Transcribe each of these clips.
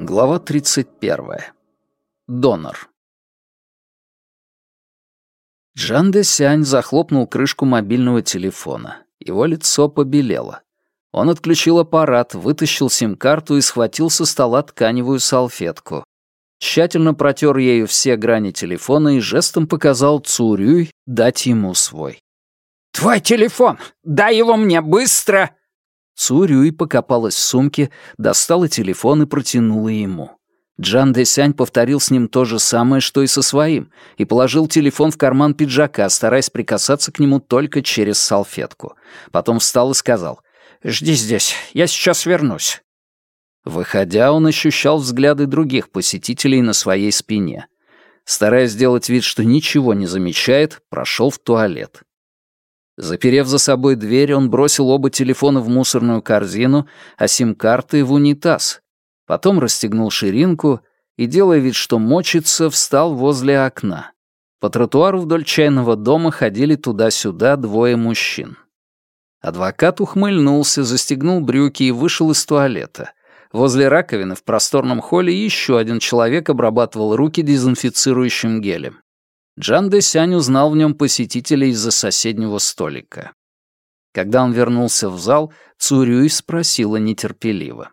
Глава 31. Донор. Джан де Сянь захлопнул крышку мобильного телефона. Его лицо побелело. Он отключил аппарат, вытащил сим-карту и схватил со стола тканевую салфетку. Тщательно протер ею все грани телефона и жестом показал Цурюй дать ему свой. «Твой телефон! Дай его мне быстро!» Цурюй покопалась в сумке, достала телефон и протянула ему. Джан Дэсянь повторил с ним то же самое, что и со своим, и положил телефон в карман пиджака, стараясь прикасаться к нему только через салфетку. Потом встал и сказал, «Жди здесь, я сейчас вернусь». Выходя, он ощущал взгляды других посетителей на своей спине. Стараясь сделать вид, что ничего не замечает, прошел в туалет. Заперев за собой дверь, он бросил оба телефона в мусорную корзину, а сим-карты в унитаз. Потом расстегнул ширинку и, делая вид, что мочится, встал возле окна. По тротуару вдоль чайного дома ходили туда-сюда двое мужчин. Адвокат ухмыльнулся, застегнул брюки и вышел из туалета. Возле раковины в просторном холле еще один человек обрабатывал руки дезинфицирующим гелем. Джан Дэсянь узнал в нем посетителя из-за соседнего столика. Когда он вернулся в зал, Цурюй спросила нетерпеливо.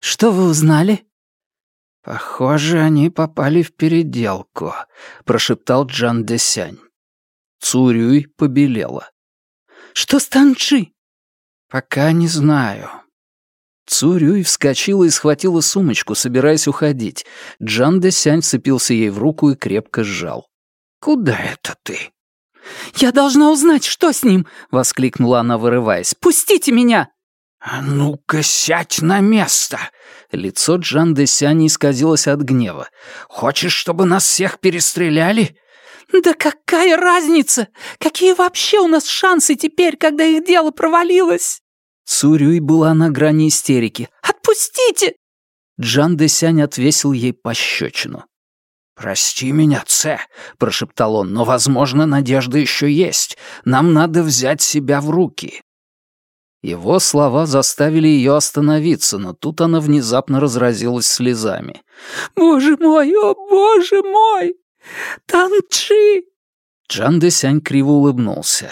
«Что вы узнали?» «Похоже, они попали в переделку», — прошептал Джан Дэсянь. Цурюй побелела. «Что с Танчи?» «Пока не знаю». Цурюй вскочила и схватила сумочку, собираясь уходить. Джан Дэсянь вцепился ей в руку и крепко сжал. «Куда это ты?» «Я должна узнать, что с ним!» — воскликнула она, вырываясь. «Пустите меня!» «А ну-ка, сядь на место!» Лицо Джан Десяни исказилось от гнева. «Хочешь, чтобы нас всех перестреляли?» «Да какая разница? Какие вообще у нас шансы теперь, когда их дело провалилось?» Цурюй была на грани истерики. «Отпустите!» Джан Десянь отвесил ей пощечину. «Прости меня, Це», — прошептал он, — «но, возможно, надежда еще есть. Нам надо взять себя в руки». Его слова заставили ее остановиться, но тут она внезапно разразилась слезами. «Боже мой, о боже мой! Танчи!» Джан Десянь криво улыбнулся.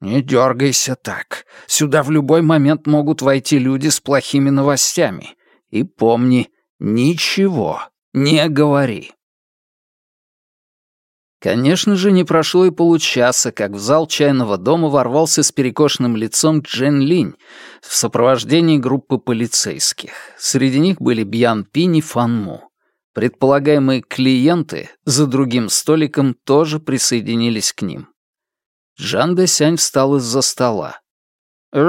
«Не дергайся так. Сюда в любой момент могут войти люди с плохими новостями. И помни, ничего не говори». Конечно же, не прошло и получаса, как в зал чайного дома ворвался с перекошенным лицом Джен Линь в сопровождении группы полицейских. Среди них были Бьян Пинь и Фан Му. Предполагаемые клиенты за другим столиком тоже присоединились к ним. Джан Дэсянь встал из-за стола.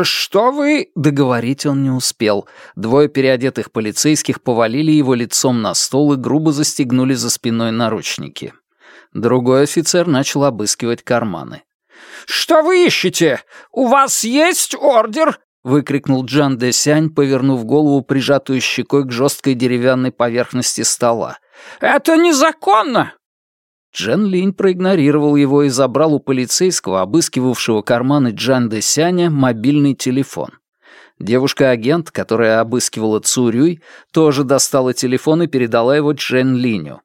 «Что вы...» — договорить он не успел. Двое переодетых полицейских повалили его лицом на стол и грубо застегнули за спиной наручники. Другой офицер начал обыскивать карманы. «Что вы ищете? У вас есть ордер?» — выкрикнул Джан Де Сянь, повернув голову, прижатую щекой к жесткой деревянной поверхности стола. «Это незаконно!» Джен Линь проигнорировал его и забрал у полицейского, обыскивавшего карманы Джан Де Сяня, мобильный телефон. Девушка-агент, которая обыскивала Цурюй, тоже достала телефон и передала его Джен Линю.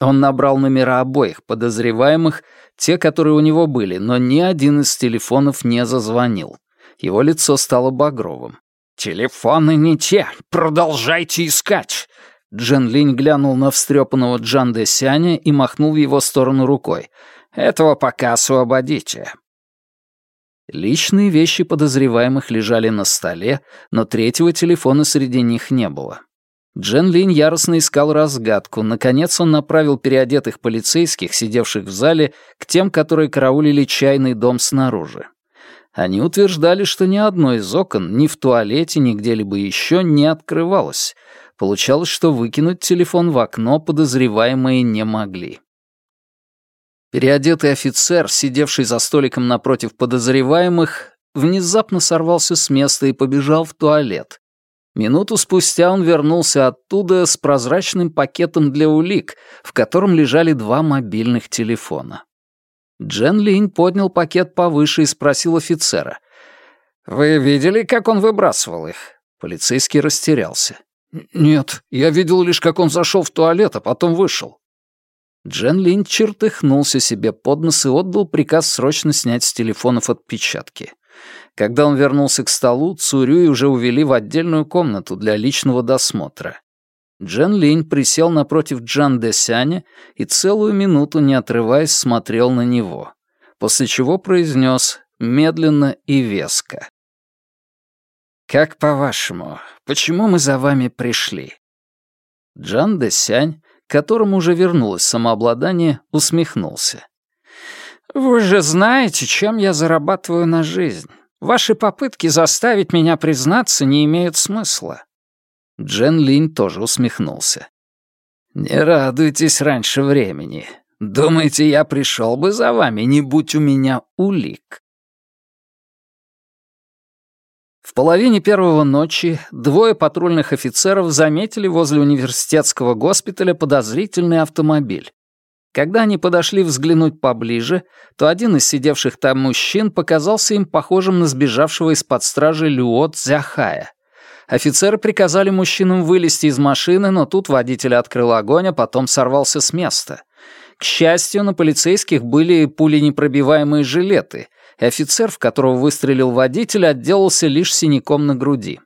Он набрал номера обоих подозреваемых, те, которые у него были, но ни один из телефонов не зазвонил. Его лицо стало багровым. «Телефоны не те! Продолжайте искать!» Джен Линь глянул на встрепанного Джан Де Сяня и махнул в его сторону рукой. «Этого пока освободите». Личные вещи подозреваемых лежали на столе, но третьего телефона среди них не было. Джен Линь яростно искал разгадку. Наконец он направил переодетых полицейских, сидевших в зале, к тем, которые караулили чайный дом снаружи. Они утверждали, что ни одно из окон ни в туалете, ни где-либо еще не открывалось. Получалось, что выкинуть телефон в окно подозреваемые не могли. Переодетый офицер, сидевший за столиком напротив подозреваемых, внезапно сорвался с места и побежал в туалет, Минуту спустя он вернулся оттуда с прозрачным пакетом для улик, в котором лежали два мобильных телефона. Джен Линь поднял пакет повыше и спросил офицера. «Вы видели, как он выбрасывал их?» Полицейский растерялся. «Нет, я видел лишь, как он зашел в туалет, а потом вышел». Джен Лин чертыхнулся себе под нос и отдал приказ срочно снять с телефонов отпечатки. Когда он вернулся к столу, Цурюй уже увели в отдельную комнату для личного досмотра. Джен Линь присел напротив Джан Десяня и целую минуту, не отрываясь, смотрел на него, после чего произнес медленно и веско. «Как по-вашему, почему мы за вами пришли?» Джан Десянь, которому уже вернулось самообладание, усмехнулся. «Вы же знаете, чем я зарабатываю на жизнь. Ваши попытки заставить меня признаться не имеют смысла». Джен Линь тоже усмехнулся. «Не радуйтесь раньше времени. Думаете, я пришел бы за вами, не будь у меня улик?» В половине первого ночи двое патрульных офицеров заметили возле университетского госпиталя подозрительный автомобиль. Когда они подошли взглянуть поближе, то один из сидевших там мужчин показался им похожим на сбежавшего из-под стражи Люот Зяхая. Офицеры приказали мужчинам вылезти из машины, но тут водитель открыл огонь, а потом сорвался с места. К счастью, на полицейских были пуленепробиваемые жилеты, и офицер, в которого выстрелил водитель, отделался лишь синяком на груди.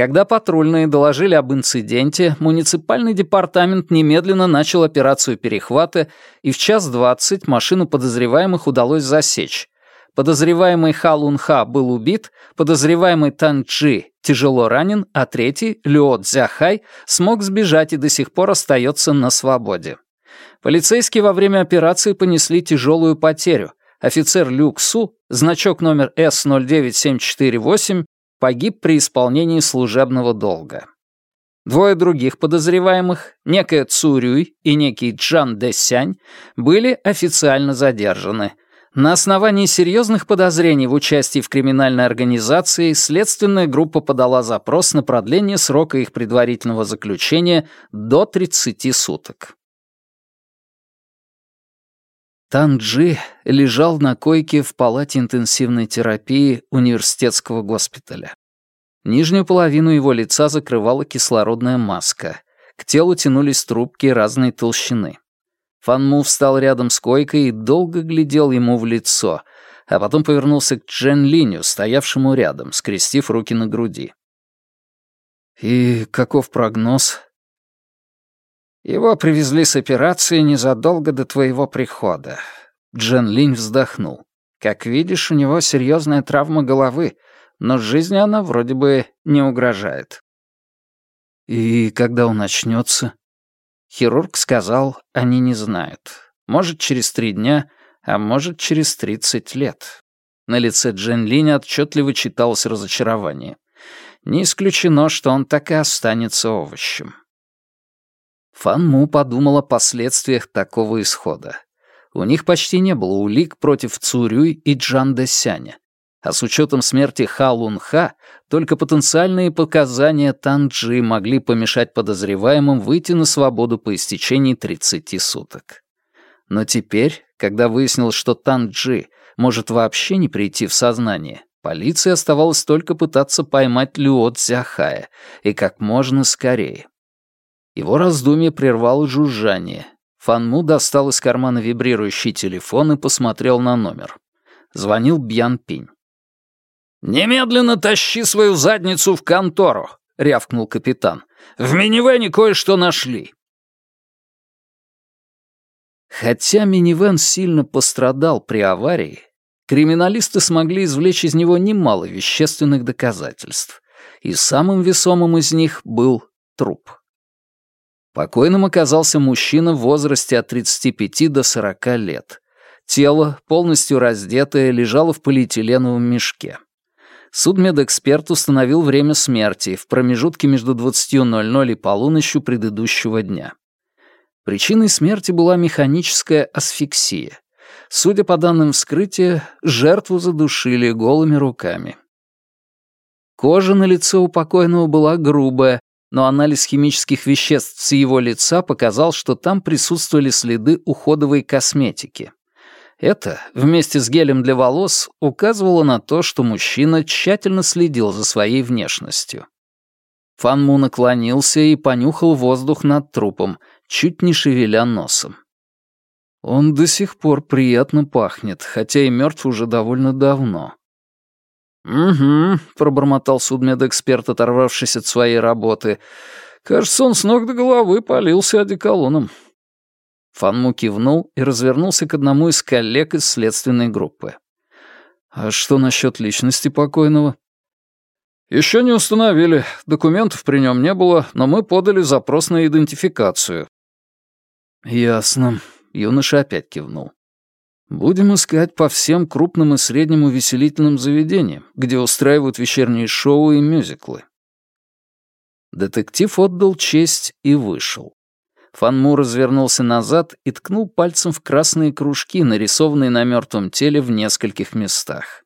Когда патрульные доложили об инциденте, муниципальный департамент немедленно начал операцию перехвата, и в час двадцать машину подозреваемых удалось засечь. Подозреваемый Ха Лун Ха был убит, подозреваемый Тан Чжи тяжело ранен, а третий, Люо Цзяхай, смог сбежать и до сих пор остается на свободе. Полицейские во время операции понесли тяжелую потерю, офицер Люк Су, значок номер С-09748, погиб при исполнении служебного долга. Двое других подозреваемых, некая Цурюй и некий Джан Дэсянь, были официально задержаны. На основании серьезных подозрений в участии в криминальной организации следственная группа подала запрос на продление срока их предварительного заключения до 30 суток. Танджи лежал на койке в палате интенсивной терапии университетского госпиталя. Нижнюю половину его лица закрывала кислородная маска. К телу тянулись трубки разной толщины. Фанму встал рядом с койкой и долго глядел ему в лицо, а потом повернулся к Джен Линю, стоявшему рядом, скрестив руки на груди. «И каков прогноз?» Его привезли с операции незадолго до твоего прихода. Джен Линь вздохнул. Как видишь, у него серьезная травма головы, но жизни она вроде бы не угрожает. И когда он начнется? Хирург сказал, они не знают. Может, через три дня, а может, через тридцать лет. На лице Джен Линь отчетливо читалось разочарование. Не исключено, что он так и останется овощем. Фан Му подумал о последствиях такого исхода. У них почти не было улик против Цурюй и Джан Дэсяня. А с учетом смерти Ха Лун Ха, только потенциальные показания Тан Джи могли помешать подозреваемым выйти на свободу по истечении 30 суток. Но теперь, когда выяснилось, что Тан Джи может вообще не прийти в сознание, полиции оставалось только пытаться поймать Люо Цзяхая, и как можно скорее. Его раздумье прервало жужжание. Фанму достал из кармана вибрирующий телефон и посмотрел на номер. Звонил Бьян Пинь. «Немедленно тащи свою задницу в контору», — рявкнул капитан. «В минивэне кое-что нашли». Хотя минивэн сильно пострадал при аварии, криминалисты смогли извлечь из него немало вещественных доказательств, и самым весомым из них был труп. Покойным оказался мужчина в возрасте от 35 до 40 лет. Тело, полностью раздетое, лежало в полиэтиленовом мешке. Судмедэксперт установил время смерти в промежутке между 20.00 и полуночью предыдущего дня. Причиной смерти была механическая асфиксия. Судя по данным вскрытия, жертву задушили голыми руками. Кожа на лице у покойного была грубая, но анализ химических веществ с его лица показал, что там присутствовали следы уходовой косметики. Это, вместе с гелем для волос, указывало на то, что мужчина тщательно следил за своей внешностью. Фанму наклонился и понюхал воздух над трупом, чуть не шевеля носом. Он до сих пор приятно пахнет, хотя и мертв уже довольно давно. «Угу», — пробормотал судмедэксперт, оторвавшись от своей работы. «Кажется, он с ног до головы полился одеколоном». Фанму кивнул и развернулся к одному из коллег из следственной группы. «А что насчет личности покойного?» «Еще не установили. Документов при нем не было, но мы подали запрос на идентификацию». «Ясно», — юноша опять кивнул. «Будем искать по всем крупным и средним увеселительным заведениям, где устраивают вечерние шоу и мюзиклы». Детектив отдал честь и вышел. Фанму развернулся назад и ткнул пальцем в красные кружки, нарисованные на мертвом теле в нескольких местах.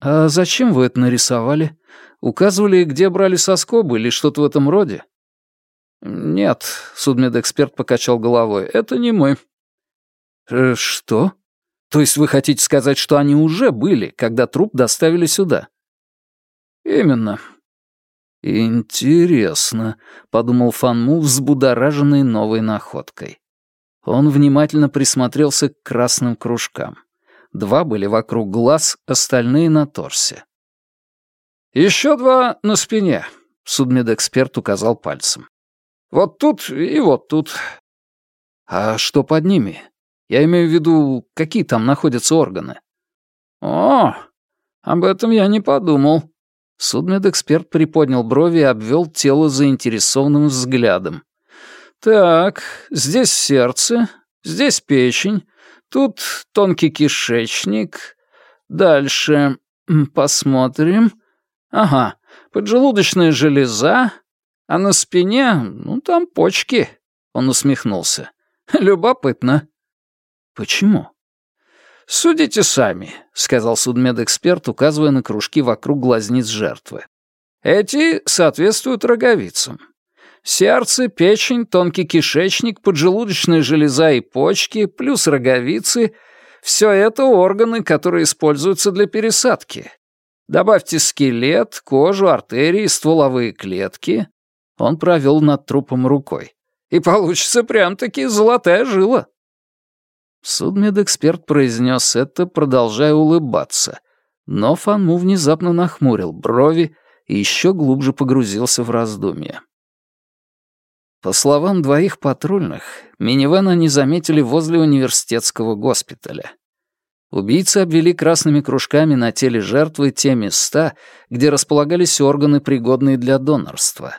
«А зачем вы это нарисовали? Указывали, где брали соскобы или что-то в этом роде?» «Нет», — судмедэксперт покачал головой, — «это не мы». «Э, «Что? То есть вы хотите сказать, что они уже были, когда труп доставили сюда?» «Именно. «Интересно», — подумал Фанму, взбудораженный новой находкой. Он внимательно присмотрелся к красным кружкам. Два были вокруг глаз, остальные на торсе. «Еще два на спине», — судмедэксперт указал пальцем. «Вот тут и вот тут». «А что под ними? Я имею в виду, какие там находятся органы?» «О, об этом я не подумал», Судмедэксперт приподнял брови и обвел тело заинтересованным взглядом. «Так, здесь сердце, здесь печень, тут тонкий кишечник. Дальше посмотрим. Ага, поджелудочная железа, а на спине, ну, там почки». Он усмехнулся. «Любопытно». «Почему?» «Судите сами», — сказал судмедэксперт, указывая на кружки вокруг глазниц жертвы. «Эти соответствуют роговицам. Сердце, печень, тонкий кишечник, поджелудочная железа и почки, плюс роговицы — все это органы, которые используются для пересадки. Добавьте скелет, кожу, артерии, стволовые клетки». Он провел над трупом рукой. «И получится прям-таки золотая жила». Судмедэксперт произнес это, продолжая улыбаться. Но Фанму внезапно нахмурил брови и еще глубже погрузился в раздумья. По словам двоих патрульных, минивэн они заметили возле университетского госпиталя. Убийцы обвели красными кружками на теле жертвы те места, где располагались органы, пригодные для донорства.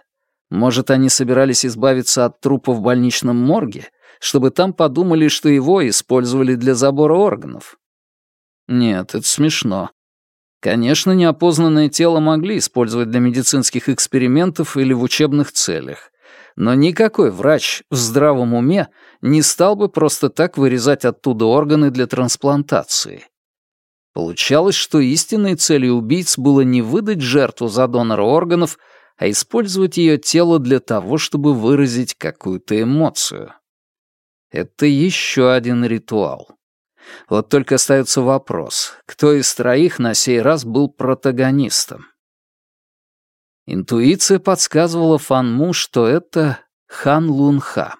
Может, они собирались избавиться от трупа в больничном морге чтобы там подумали, что его использовали для забора органов. Нет, это смешно. Конечно, неопознанное тело могли использовать для медицинских экспериментов или в учебных целях, но никакой врач в здравом уме не стал бы просто так вырезать оттуда органы для трансплантации. Получалось, что истинной целью убийц было не выдать жертву за донора органов, а использовать ее тело для того, чтобы выразить какую-то эмоцию. Это еще один ритуал. Вот только остается вопрос, кто из троих на сей раз был протагонистом? Интуиция подсказывала Фанму, что это Хан Лунха.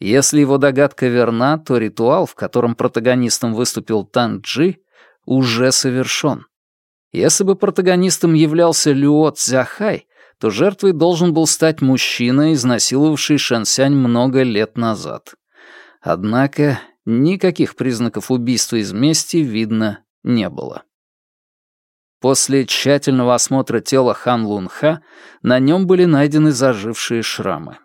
Если его догадка верна, то ритуал, в котором протагонистом выступил Тан Джи, уже совершен. Если бы протагонистом являлся Люо Цзяхай, то жертвой должен был стать мужчина, изнасиловавший Шэнсянь много лет назад. Однако никаких признаков убийства из мести видно не было. После тщательного осмотра тела Хан Лунха на нем были найдены зажившие шрамы.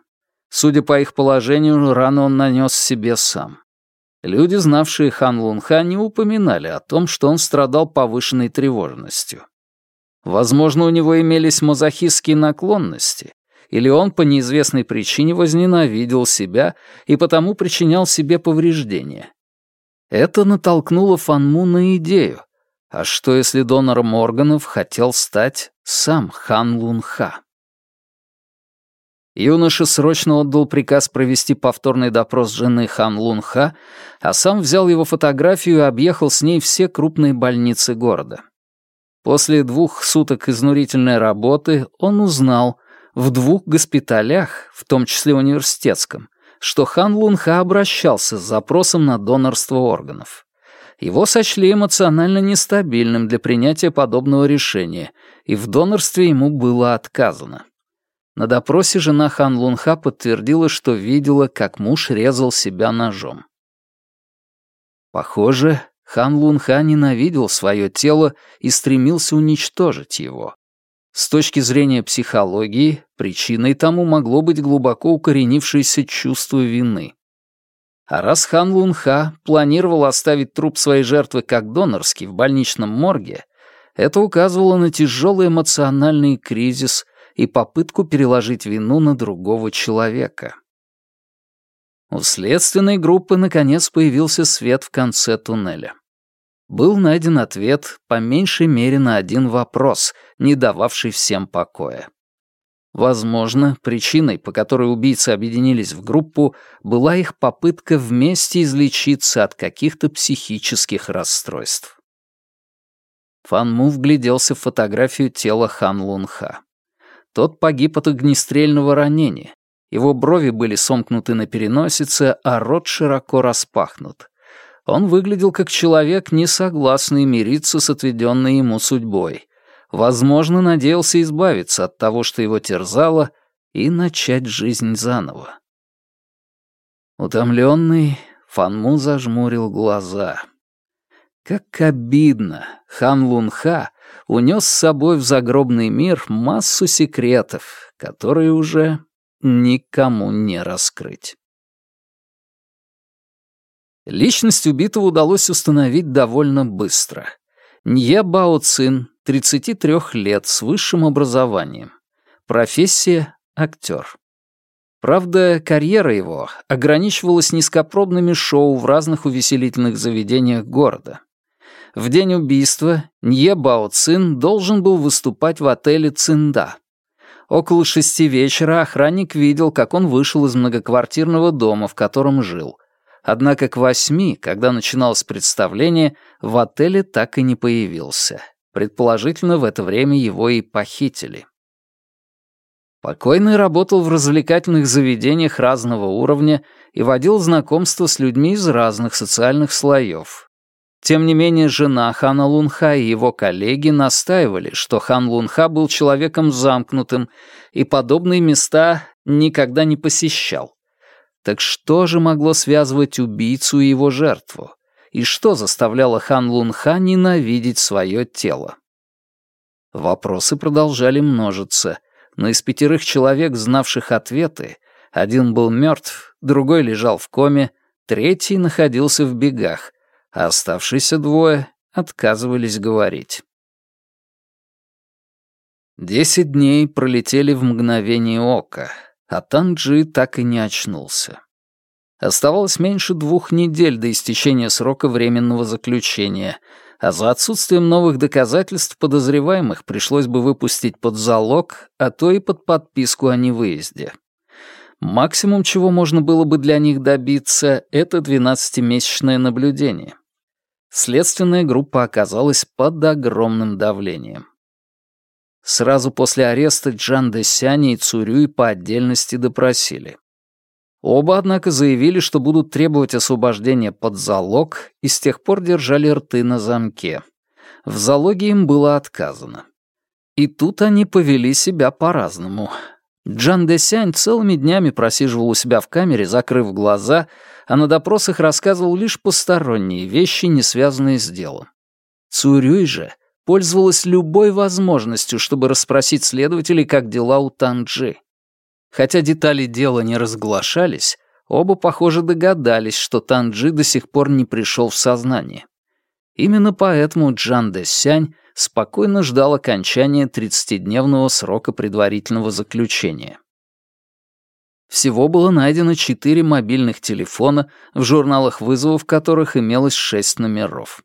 Судя по их положению, рану он нанес себе сам. Люди, знавшие Хан Лунха, не упоминали о том, что он страдал повышенной тревожностью. Возможно, у него имелись мазохистские наклонности, или он по неизвестной причине возненавидел себя и потому причинял себе повреждения. Это натолкнуло Фанму на идею. А что, если донором органов хотел стать сам Хан Лунха? Юноша срочно отдал приказ провести повторный допрос жены Хан Лун Ха, а сам взял его фотографию и объехал с ней все крупные больницы города. После двух суток изнурительной работы он узнал в двух госпиталях, в том числе университетском, что Хан Лун Ха обращался с запросом на донорство органов. Его сочли эмоционально нестабильным для принятия подобного решения, и в донорстве ему было отказано. На допросе жена Хан Лунха подтвердила, что видела, как муж резал себя ножом. Похоже, Хан Лунха ненавидел свое тело и стремился уничтожить его. С точки зрения психологии, причиной тому могло быть глубоко укоренившееся чувство вины. А раз Хан Лунха планировал оставить труп своей жертвы как донорский в больничном морге, это указывало на тяжелый эмоциональный кризис и попытку переложить вину на другого человека. У следственной группы наконец появился свет в конце туннеля. Был найден ответ по меньшей мере на один вопрос, не дававший всем покоя. Возможно, причиной, по которой убийцы объединились в группу, была их попытка вместе излечиться от каких-то психических расстройств. Фан Му вгляделся в фотографию тела Хан Лунха. Тот погиб от огнестрельного ранения. Его брови были сомкнуты на переносице, а рот широко распахнут. Он выглядел как человек, не согласный мириться с отведенной ему судьбой. Возможно, надеялся избавиться от того, что его терзало, и начать жизнь заново. Утомленный, Фанму зажмурил глаза. Как обидно! Хан Лунха унес с собой в загробный мир массу секретов, которые уже никому не раскрыть. Личность убитого удалось установить довольно быстро. Нье Бао Цин, 33 лет, с высшим образованием. Профессия — актер. Правда, карьера его ограничивалась низкопробными шоу в разных увеселительных заведениях города. В день убийства Нье Бао Цин должен был выступать в отеле Цинда. Около шести вечера охранник видел, как он вышел из многоквартирного дома, в котором жил. Однако к восьми, когда начиналось представление, в отеле так и не появился. Предположительно, в это время его и похитили. Покойный работал в развлекательных заведениях разного уровня и водил знакомства с людьми из разных социальных слоев, тем не менее, жена хана Лунха и его коллеги настаивали, что хан Лунха был человеком замкнутым и подобные места никогда не посещал. Так что же могло связывать убийцу и его жертву? И что заставляло хан Лунха ненавидеть свое тело? Вопросы продолжали множиться, но из пятерых человек, знавших ответы, один был мертв, другой лежал в коме, третий находился в бегах, а оставшиеся двое отказывались говорить. Десять дней пролетели в мгновение ока, а Танджи так и не очнулся. Оставалось меньше двух недель до истечения срока временного заключения, а за отсутствием новых доказательств подозреваемых пришлось бы выпустить под залог, а то и под подписку о невыезде. Максимум, чего можно было бы для них добиться, это 12-месячное наблюдение следственная группа оказалась под огромным давлением. Сразу после ареста Джан Десяни и Цурюй по отдельности допросили. Оба, однако, заявили, что будут требовать освобождения под залог и с тех пор держали рты на замке. В залоге им было отказано. И тут они повели себя по-разному. Джан Десянь целыми днями просиживал у себя в камере, закрыв глаза, а на допросах рассказывал лишь посторонние вещи, не связанные с делом. Цурюй же пользовалась любой возможностью, чтобы расспросить следователей, как дела у Танджи. Хотя детали дела не разглашались, оба, похоже, догадались, что Танджи до сих пор не пришел в сознание. Именно поэтому Джан Дэсянь спокойно ждал окончания 30-дневного срока предварительного заключения. Всего было найдено четыре мобильных телефона, в журналах вызовов которых имелось шесть номеров.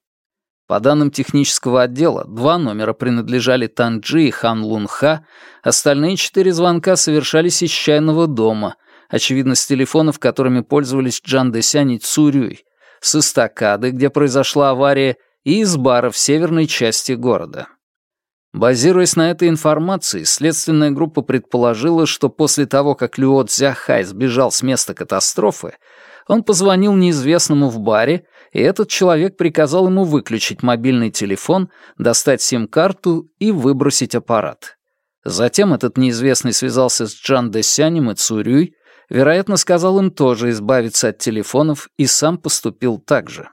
По данным технического отдела, два номера принадлежали Танджи и Хан Лунха, остальные четыре звонка совершались из чайного дома, очевидно, с телефонов, которыми пользовались Джан Дэсянь и Цурюй, с эстакады, где произошла авария, и из бара в северной части города. Базируясь на этой информации, следственная группа предположила, что после того, как Люо Цзяхай сбежал с места катастрофы, он позвонил неизвестному в баре и этот человек приказал ему выключить мобильный телефон, достать сим-карту и выбросить аппарат. Затем этот неизвестный связался с Джан Дэсянем и Цурюй, вероятно, сказал им тоже избавиться от телефонов и сам поступил так же.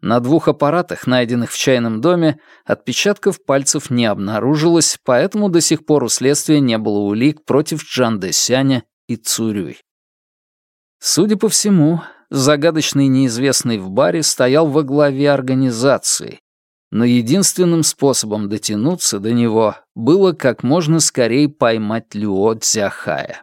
На двух аппаратах, найденных в чайном доме, отпечатков пальцев не обнаружилось, поэтому до сих пор у следствия не было улик против Джан Дэсяня и Цурюй. Судя по всему, загадочный неизвестный в баре стоял во главе организации, но единственным способом дотянуться до него было как можно скорее поймать Люо Цзяхая.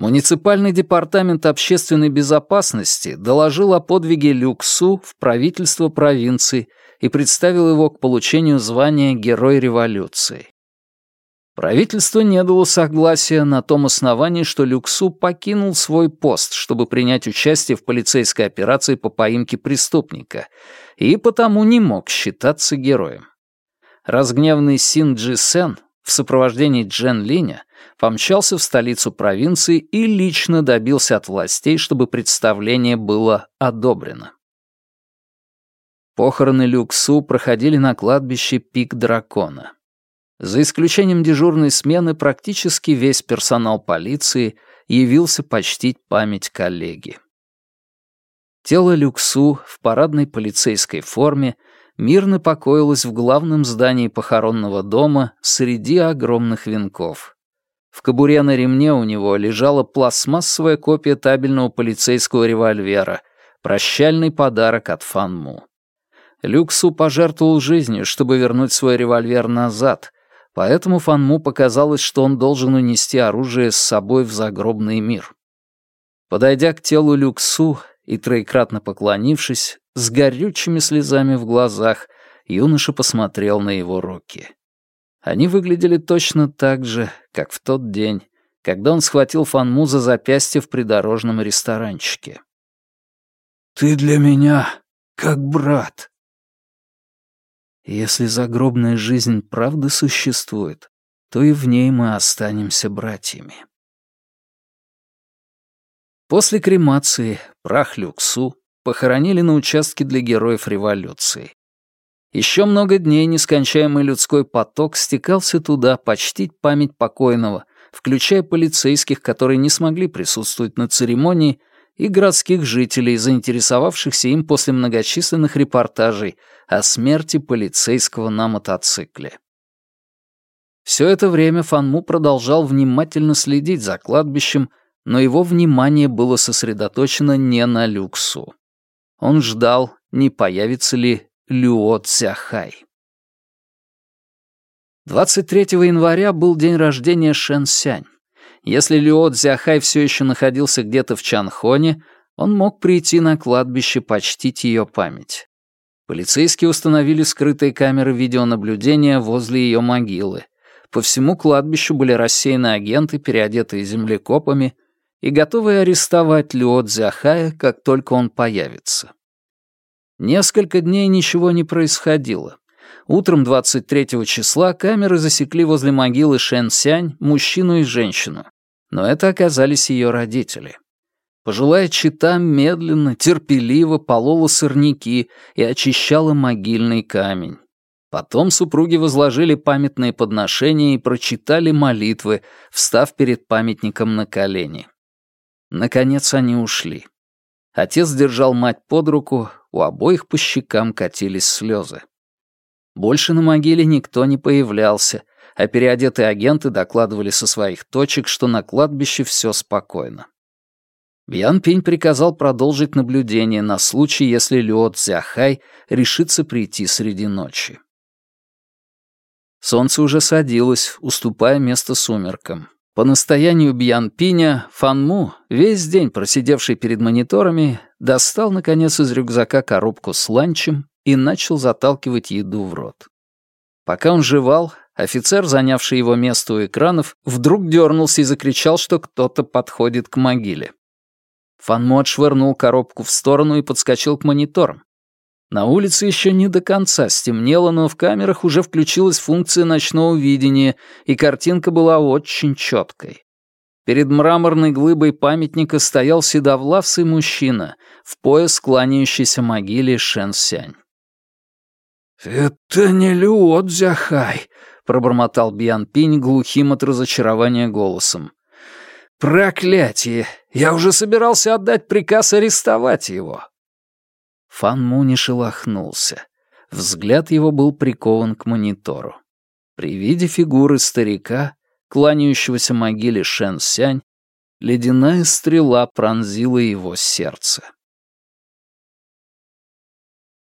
Муниципальный департамент общественной безопасности доложил о подвиге Люксу в правительство провинции и представил его к получению звания Герой революции. Правительство не дало согласия на том основании, что Люксу покинул свой пост, чтобы принять участие в полицейской операции по поимке преступника, и потому не мог считаться героем. Разгневанный Син Джи Сен в сопровождении Джен Линя помчался в столицу провинции и лично добился от властей, чтобы представление было одобрено. Похороны Люксу проходили на кладбище Пик Дракона. За исключением дежурной смены, практически весь персонал полиции явился почтить память коллеги. Тело Люксу в парадной полицейской форме мирно покоилось в главном здании похоронного дома среди огромных венков. В кобуре на ремне у него лежала пластмассовая копия табельного полицейского револьвера, прощальный подарок от Фанму. Люксу пожертвовал жизнью, чтобы вернуть свой револьвер назад, поэтому Фанму показалось, что он должен унести оружие с собой в загробный мир. Подойдя к телу Люксу и троекратно поклонившись, с горючими слезами в глазах, юноша посмотрел на его руки. Они выглядели точно так же, как в тот день, когда он схватил Фанму за запястье в придорожном ресторанчике. «Ты для меня как брат», если загробная жизнь правда существует, то и в ней мы останемся братьями. После кремации прах Люксу похоронили на участке для героев революции. Еще много дней нескончаемый людской поток стекался туда почтить память покойного, включая полицейских, которые не смогли присутствовать на церемонии, и городских жителей, заинтересовавшихся им после многочисленных репортажей о смерти полицейского на мотоцикле. Все это время Фанму продолжал внимательно следить за кладбищем, но его внимание было сосредоточено не на Люксу. Он ждал, не появится ли Люо Цяхай. 23 января был день рождения Шэн Сянь. Если Люо Цзяхай все еще находился где-то в Чанхоне, он мог прийти на кладбище почтить ее память. Полицейские установили скрытые камеры видеонаблюдения возле ее могилы. По всему кладбищу были рассеяны агенты, переодетые землекопами, и готовые арестовать Люо Цзяхая, как только он появится. Несколько дней ничего не происходило. Утром 23 числа камеры засекли возле могилы Шэн Сянь мужчину и женщину. Но это оказались ее родители. Пожилая чита медленно, терпеливо полола сорняки и очищала могильный камень. Потом супруги возложили памятные подношения и прочитали молитвы, встав перед памятником на колени. Наконец они ушли. Отец держал мать под руку, у обоих по щекам катились слезы. Больше на могиле никто не появлялся, а переодетые агенты докладывали со своих точек, что на кладбище все спокойно. Бьян Пинь приказал продолжить наблюдение на случай, если Люо Цзяхай решится прийти среди ночи. Солнце уже садилось, уступая место сумеркам. По настоянию Бьян Пиня, Фанму, весь день просидевший перед мониторами, достал, наконец, из рюкзака коробку с ланчем и начал заталкивать еду в рот. Пока он жевал, офицер, занявший его место у экранов, вдруг дернулся и закричал, что кто-то подходит к могиле. Фанму отшвырнул коробку в сторону и подскочил к мониторам. На улице еще не до конца стемнело, но в камерах уже включилась функция ночного видения, и картинка была очень четкой. Перед мраморной глыбой памятника стоял седовласый мужчина, в пояс кланяющийся могиле Шэн-Сянь. «Это не Люо Дзяхай», — пробормотал Бьян Пинь глухим от разочарования голосом. «Проклятие! Я уже собирался отдать приказ арестовать его». Фан Му не шелохнулся. Взгляд его был прикован к монитору. При виде фигуры старика, кланяющегося могиле Шэн Сянь, ледяная стрела пронзила его сердце.